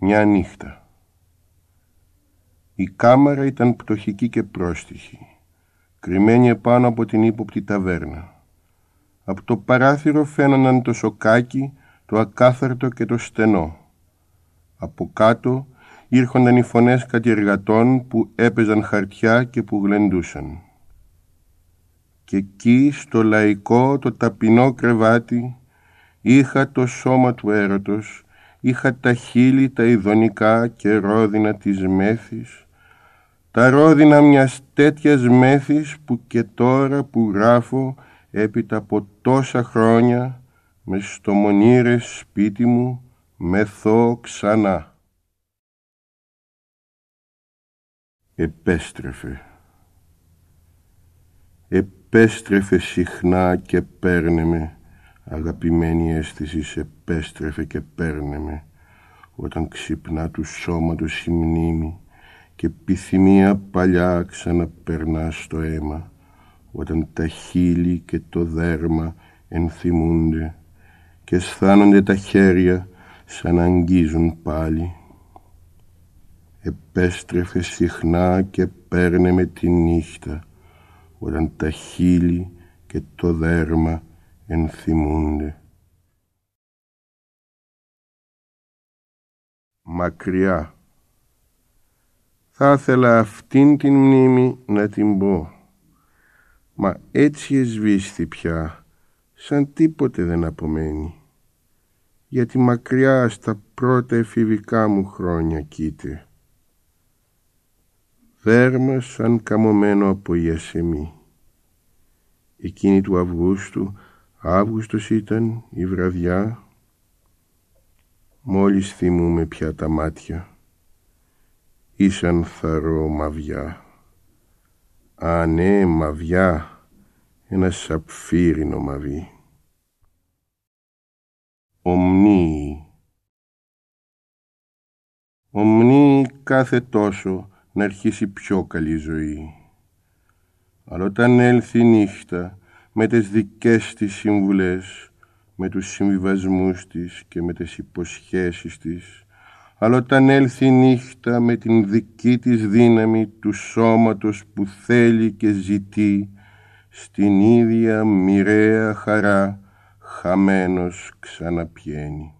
Μια νύχτα. Η κάμαρα ήταν πτωχική και πρόστιχη, κρυμμένη επάνω από την ύποπτη ταβέρνα. Από το παράθυρο φαίνονταν το σοκάκι, το ακάθαρτο και το στενό. Από κάτω ήρχονταν οι φωνές κατηργατών που έπαιζαν χαρτιά και που γλεντούσαν. Και εκεί στο λαϊκό το ταπεινό κρεβάτι είχα το σώμα του έρωτος είχα τα χείλη τα ειδονικά και ρόδινα της μέθης, τα ρόδινα μιας τέτοιας μέθης που και τώρα που γράφω έπειτα από τόσα χρόνια με στο μονήρες σπίτι μου μεθώ ξανά. Επέστρεφε. Επέστρεφε συχνά και παίρνε με Αγαπημένη αίσθηση επέστρεφε και παίρνε με όταν ξυπνά του σώματος η μνήμη και επιθυμία παλιά ξαναπερνά στο αίμα όταν τα χείλη και το δέρμα ενθυμούνται και αισθάνονται τα χέρια σαν να αγγίζουν πάλι. Επέστρεφε συχνά και παίρνε με τη νύχτα όταν τα χείλη και το δέρμα ενθυμούνται. Μακριά. Θα ήθελα αυτήν την μνήμη να την πω. Μα έτσι εσβήστη πια, σαν τίποτε δεν απομένει. Γιατί μακριά στα πρώτα εφηβικά μου χρόνια κοίται. Δέρμα σαν καμωμένο από ιασεμή. Εκείνη του Αυγούστου Αύγουστος ήταν η βραδιά. Μόλις θυμούμε πια τα μάτια Ήσαν θαρώ μαβιά Α ναι μαβιά Ένας σαπφύρινο μαβί Ομνή. Ομνή κάθε τόσο να αρχίσει πιο καλή ζωή. Αλλά όταν έλθει η νύχτα με τις δικές της συμβουλές, με τους συμβιβασμούς της και με τις υποσχέσεις της, αλλά όταν έλθει η νύχτα με την δική της δύναμη του σώματος που θέλει και ζητεί, στην ίδια μοιραία χαρά χαμένος ξαναπιένει.